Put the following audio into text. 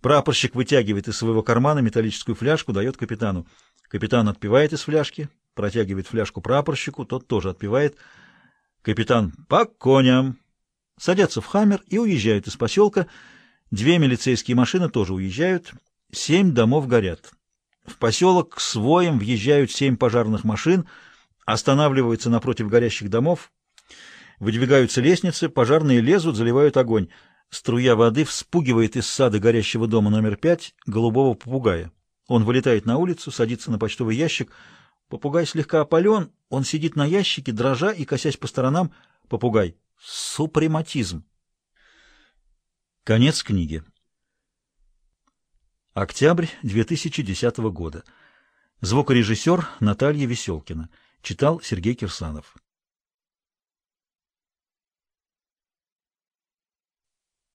Прапорщик вытягивает из своего кармана металлическую фляжку, дает капитану. Капитан отпивает из фляжки, протягивает фляжку прапорщику, тот тоже отпивает. Капитан «По коням!» Садятся в «Хаммер» и уезжают из поселка. Две милицейские машины тоже уезжают. Семь домов горят. В поселок к своим въезжают семь пожарных машин, останавливаются напротив горящих домов, выдвигаются лестницы, пожарные лезут, заливают огонь. Струя воды вспугивает из сада горящего дома номер пять голубого попугая. Он вылетает на улицу, садится на почтовый ящик. Попугай слегка опален, он сидит на ящике, дрожа и косясь по сторонам. Попугай. Супрематизм. Конец книги. Октябрь 2010 года. Звукорежиссер Наталья Веселкина. Читал Сергей Кирсанов.